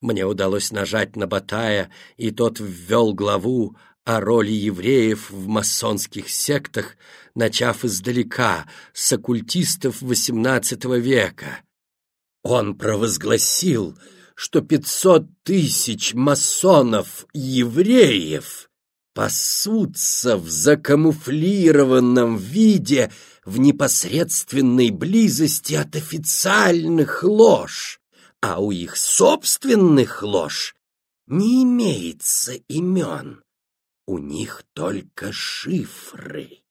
Мне удалось нажать на Батая, и тот ввел главу о роли евреев в масонских сектах, начав издалека, с оккультистов XVIII века. Он провозгласил, что пятьсот тысяч масонов-евреев пасутся в закамуфлированном виде в непосредственной близости от официальных лож, а у их собственных лож не имеется имен. У них только шифры.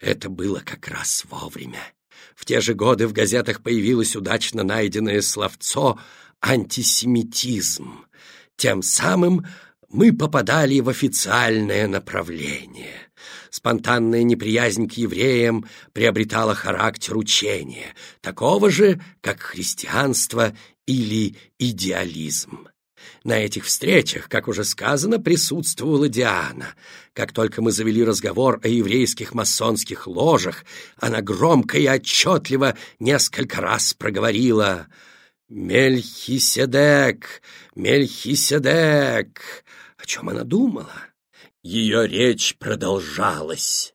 Это было как раз вовремя. В те же годы в газетах появилось удачно найденное словцо «антисемитизм». Тем самым мы попадали в официальное направление. Спонтанная неприязнь к евреям приобретала характер учения, такого же, как христианство или идеализм. На этих встречах, как уже сказано, присутствовала Диана. Как только мы завели разговор о еврейских масонских ложах, она громко и отчетливо несколько раз проговорила «Мельхиседек! Мельхиседек!» О чем она думала? Ее речь продолжалась.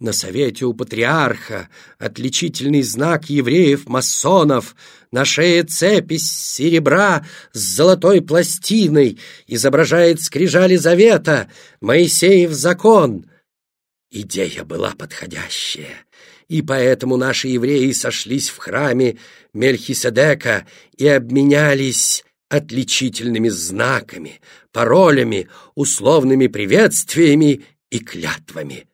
На совете у патриарха отличительный знак евреев-масонов на шее цепь из серебра с золотой пластиной изображает скрижали завета, Моисеев закон. Идея была подходящая, и поэтому наши евреи сошлись в храме Мельхиседека и обменялись отличительными знаками, паролями, условными приветствиями и клятвами.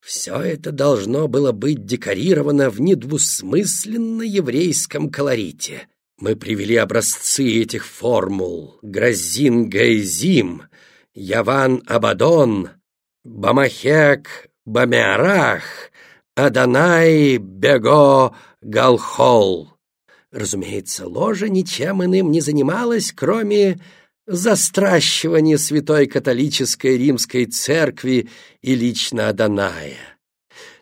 Все это должно было быть декорировано в недвусмысленно еврейском колорите. Мы привели образцы этих формул. Гразин Гайзим, Яван Абадон, Бамахек Бамярах, Аданай Бего Галхол. Разумеется, ложа ничем иным не занималась, кроме застращивания святой католической римской церкви и лично Аданая.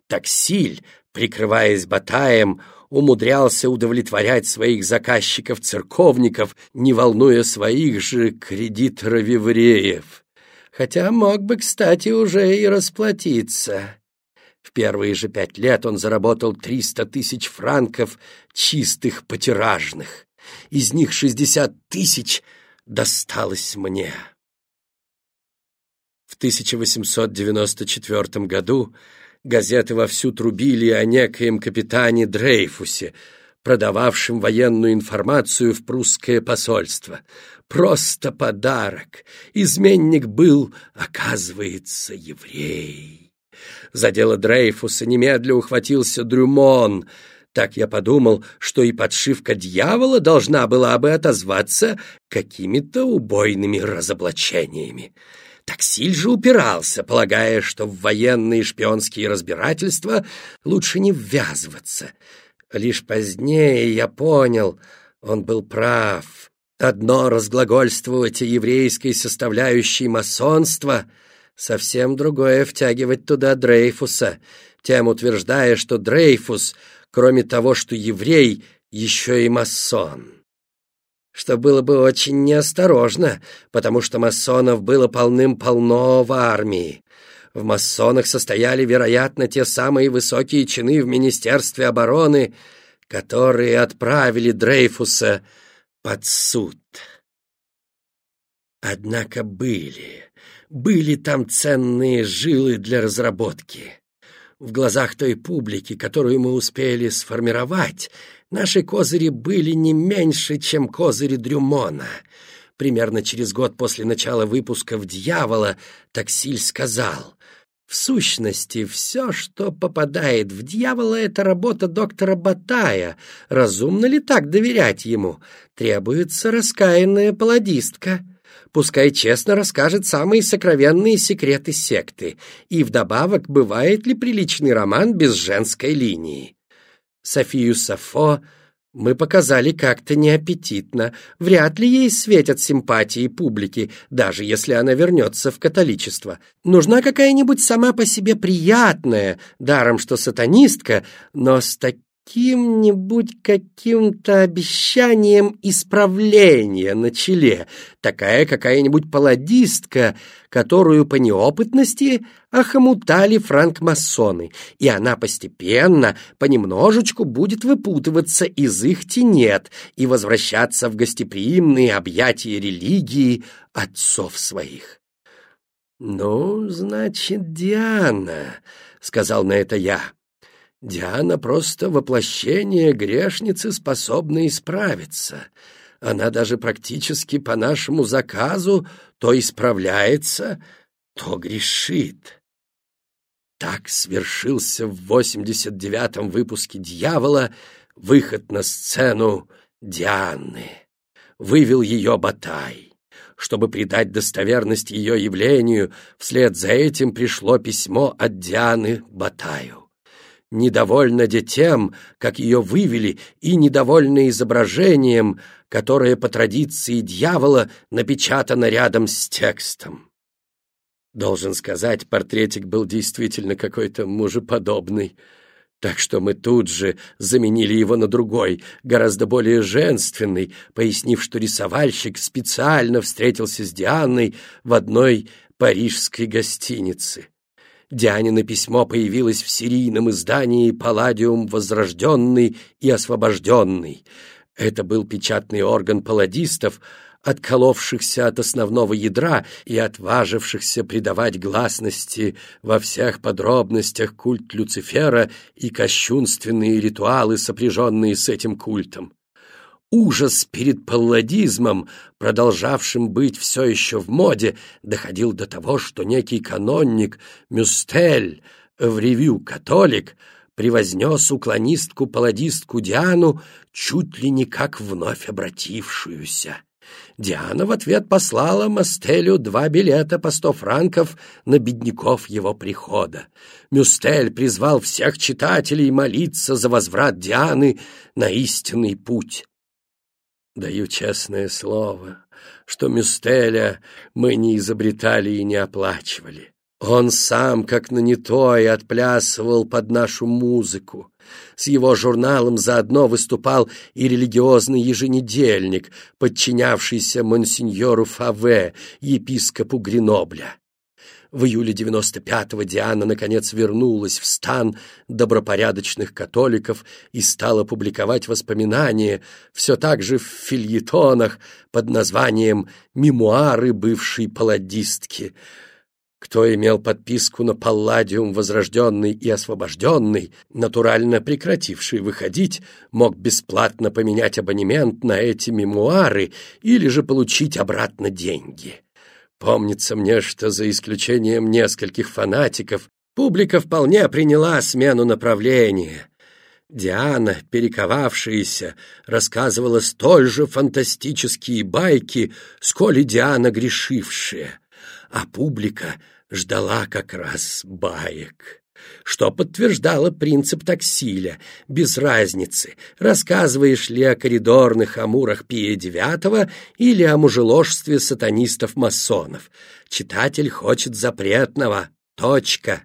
Таксиль, прикрываясь батаем, умудрялся удовлетворять своих заказчиков-церковников, не волнуя своих же кредиторов-евреев. Хотя мог бы, кстати, уже и расплатиться. В первые же пять лет он заработал 300 тысяч франков чистых потиражных. Из них 60 тысяч досталось мне. В 1894 году газеты вовсю трубили о некоем капитане Дрейфусе, продававшем военную информацию в прусское посольство. Просто подарок. Изменник был, оказывается, еврей. За дело Дрейфуса немедля ухватился Дрюмон. Так я подумал, что и подшивка дьявола должна была бы отозваться какими-то убойными разоблачениями. Таксиль же упирался, полагая, что в военные шпионские разбирательства лучше не ввязываться. Лишь позднее я понял, он был прав. Одно разглагольствовать о еврейской составляющей масонства — Совсем другое втягивать туда Дрейфуса, тем утверждая, что Дрейфус, кроме того, что еврей, еще и масон. Что было бы очень неосторожно, потому что масонов было полным-полно в армии. В масонах состояли, вероятно, те самые высокие чины в Министерстве обороны, которые отправили Дрейфуса под суд. Однако были были там ценные жилы для разработки. В глазах той публики, которую мы успели сформировать, наши козыри были не меньше, чем козыри Дрюмона. Примерно через год после начала выпусков «Дьявола» Таксиль сказал, «В сущности, все, что попадает в «Дьявола», — это работа доктора Батая. Разумно ли так доверять ему? Требуется раскаянная паладистка» пускай честно расскажет самые сокровенные секреты секты, и вдобавок, бывает ли приличный роман без женской линии. Софию Сафо мы показали как-то неаппетитно, вряд ли ей светят симпатии публики, даже если она вернется в католичество. Нужна какая-нибудь сама по себе приятная, даром что сатанистка, но с таким каким-нибудь каким-то обещанием исправления на челе, такая какая-нибудь паладистка, которую по неопытности охомутали франкмасоны, и она постепенно, понемножечку будет выпутываться из их тенет и возвращаться в гостеприимные объятия религии отцов своих. «Ну, значит, Диана», — сказал на это я, — Диана просто воплощение грешницы, способной исправиться. Она даже практически по нашему заказу то исправляется, то грешит. Так свершился в 89-м выпуске «Дьявола» выход на сцену Дианы. Вывел ее Батай. Чтобы придать достоверность ее явлению, вслед за этим пришло письмо от Дианы Батаю недовольна детем, как ее вывели, и недовольна изображением, которое по традиции дьявола напечатано рядом с текстом. Должен сказать, портретик был действительно какой-то мужеподобный, так что мы тут же заменили его на другой, гораздо более женственный, пояснив, что рисовальщик специально встретился с Дианой в одной парижской гостинице. Дианина письмо появилось в серийном издании «Палладиум возрожденный и освобожденный». Это был печатный орган палладистов, отколовшихся от основного ядра и отважившихся придавать гласности во всех подробностях культ Люцифера и кощунственные ритуалы, сопряженные с этим культом. Ужас перед палладизмом, продолжавшим быть все еще в моде, доходил до того, что некий канонник Мюстель в ревью «Католик» превознес уклонистку-палладистку Диану чуть ли не как вновь обратившуюся. Диана в ответ послала Мастелю два билета по сто франков на бедняков его прихода. Мюстель призвал всех читателей молиться за возврат Дианы на истинный путь. Даю честное слово, что Мюстеля мы не изобретали и не оплачивали. Он сам, как нанятой, отплясывал под нашу музыку. С его журналом заодно выступал и религиозный еженедельник, подчинявшийся монсеньору Фаве, епископу Гренобля. В июле 95-го Диана, наконец, вернулась в стан добропорядочных католиков и стала публиковать воспоминания, все так же в фильетонах под названием «Мемуары бывшей палладистки». Кто имел подписку на Палладиум возрожденный и освобожденный, натурально прекративший выходить, мог бесплатно поменять абонемент на эти мемуары или же получить обратно деньги. Помнится мне, что за исключением нескольких фанатиков, публика вполне приняла смену направления. Диана, перековавшаяся, рассказывала столь же фантастические байки, сколь и Диана грешившая, а публика ждала как раз баек что подтверждало принцип таксиля, без разницы, рассказываешь ли о коридорных амурах Пия IX или о мужеложстве сатанистов-масонов. Читатель хочет запретного. Точка.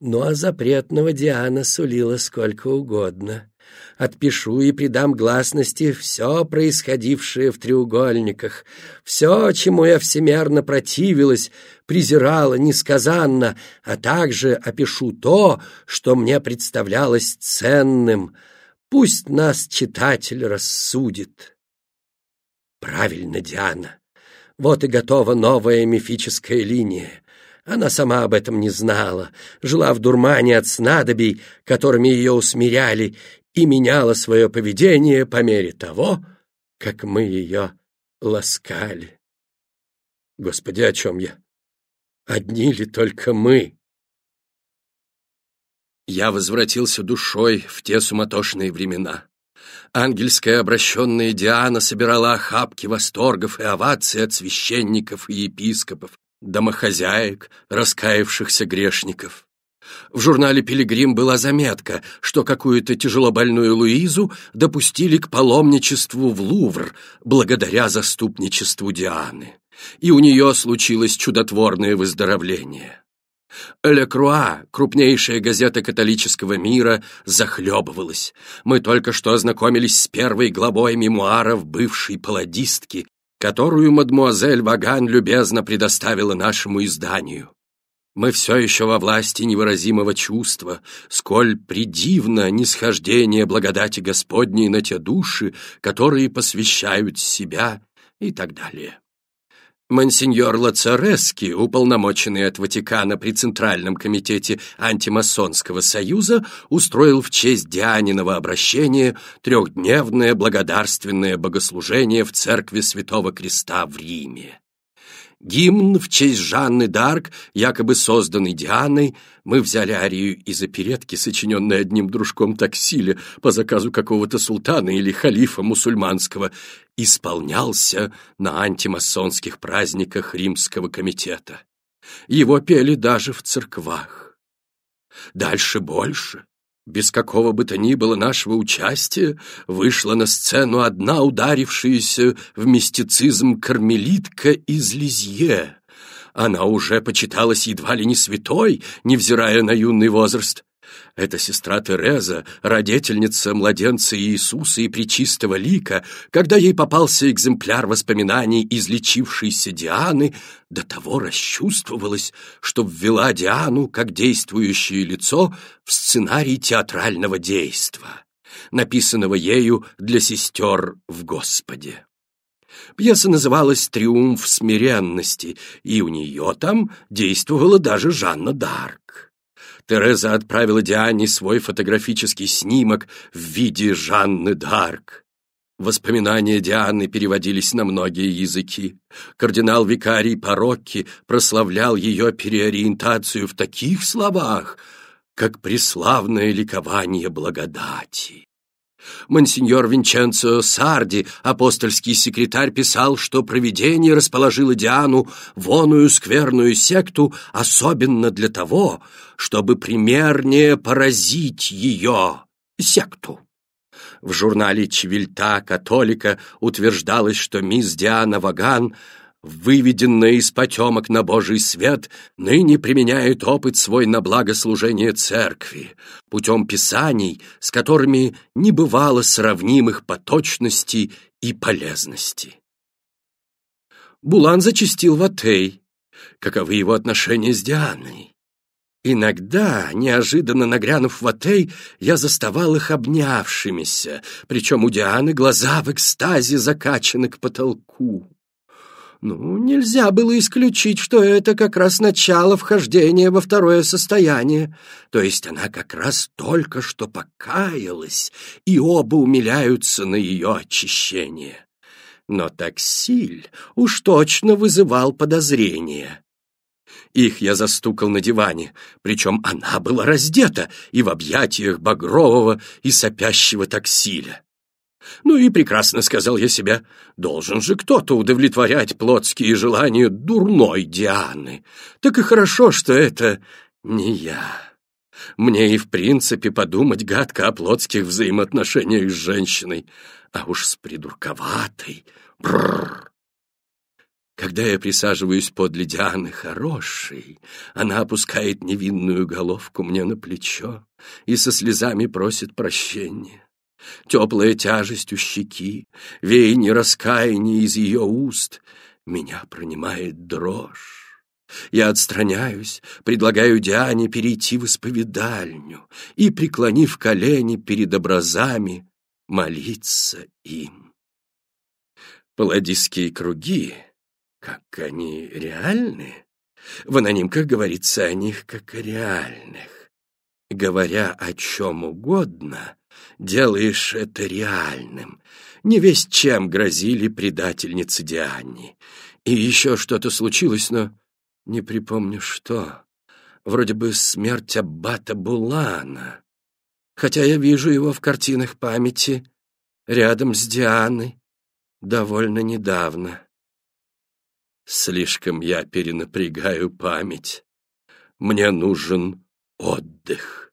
Ну а запретного Диана сулила сколько угодно. Отпишу и придам гласности все происходившее в треугольниках, все, чему я всемерно противилась, презирала несказанно, а также опишу то, что мне представлялось ценным. Пусть нас читатель рассудит. Правильно, Диана. Вот и готова новая мифическая линия. Она сама об этом не знала, жила в дурмане от снадобий, которыми ее усмиряли, и меняла свое поведение по мере того, как мы ее ласкали. Господи, о чем я? Одни ли только мы? Я возвратился душой в те суматошные времена. Ангельская обращенная Диана собирала охапки восторгов и оваций от священников и епископов, домохозяек, раскаявшихся грешников. В журнале «Пилигрим» была заметка, что какую-то тяжелобольную Луизу допустили к паломничеству в Лувр благодаря заступничеству Дианы, и у нее случилось чудотворное выздоровление. Ле Круа, крупнейшая газета католического мира, захлебывалась. Мы только что ознакомились с первой главой мемуаров бывшей паладистки, которую мадмуазель Ваган любезно предоставила нашему изданию. Мы все еще во власти невыразимого чувства, сколь придивно нисхождение благодати Господней на те души, которые посвящают себя и так далее. Монсеньор Лацарески, уполномоченный от Ватикана при Центральном комитете антимасонского союза, устроил в честь Дианиного обращения трехдневное благодарственное богослужение в церкви Святого Креста в Риме. Гимн в честь Жанны Дарк, якобы созданный Дианой, мы взяли арию из оперетки, сочиненной одним дружком таксиля по заказу какого-то султана или халифа мусульманского, исполнялся на антимасонских праздниках римского комитета. Его пели даже в церквах. Дальше больше без какого бы то ни было нашего участия, вышла на сцену одна ударившаяся в мистицизм кармелитка из Лизье. Она уже почиталась едва ли не святой, невзирая на юный возраст. Эта сестра Тереза, родительница младенца Иисуса и Пречистого лика, когда ей попался экземпляр воспоминаний излечившейся Дианы, до того расчувствовалась, что ввела Диану как действующее лицо в сценарий театрального действа, написанного ею для сестер в Господе. Пьеса называлась «Триумф смиренности», и у нее там действовала даже Жанна Дарк. Тереза отправила Диане свой фотографический снимок в виде Жанны Д'Арк. Воспоминания Дианы переводились на многие языки. Кардинал-викарий Парокки прославлял ее переориентацию в таких словах, как «преславное ликование благодати». Монсеньор Винченцо Сарди, апостольский секретарь, писал, что провидение расположило Диану в оную скверную секту особенно для того, чтобы примернее поразить ее, секту. В журнале «Чевильта католика» утверждалось, что мисс Диана Ваган выведенная из потемок на Божий свет, ныне применяет опыт свой на благослужение церкви, путем писаний, с которыми не бывало сравнимых по точности и полезности. Булан зачастил в Атей. Каковы его отношения с Дианой? Иногда, неожиданно нагрянув в Атей, я заставал их обнявшимися, причем у Дианы глаза в экстазе закачаны к потолку. Ну, нельзя было исключить, что это как раз начало вхождения во второе состояние. То есть она как раз только что покаялась, и оба умиляются на ее очищение. Но таксиль уж точно вызывал подозрения. Их я застукал на диване, причем она была раздета и в объятиях багрового и сопящего таксиля. Ну и прекрасно, сказал я себе, должен же кто-то удовлетворять плотские желания дурной Дианы. Так и хорошо, что это не я. Мне и в принципе подумать гадко о плотских взаимоотношениях с женщиной, а уж с придурковатой. Бррр. Когда я присаживаюсь подле Дианы хорошей, она опускает невинную головку мне на плечо и со слезами просит прощения. Теплая тяжесть у щеки, веяние раскаяния из ее уст. Меня пронимает дрожь. Я отстраняюсь, предлагаю Диане перейти в исповедальню и, преклонив колени перед образами, молиться им. Паладийские круги, как они реальны? В анонимках говорится о них как о реальных. Говоря о чем угодно, делаешь это реальным. Не весь чем грозили предательнице Диане. И еще что-то случилось, но не припомню что. Вроде бы смерть аббата Булана. Хотя я вижу его в картинах памяти рядом с Дианой довольно недавно. Слишком я перенапрягаю память. Мне нужен отдых.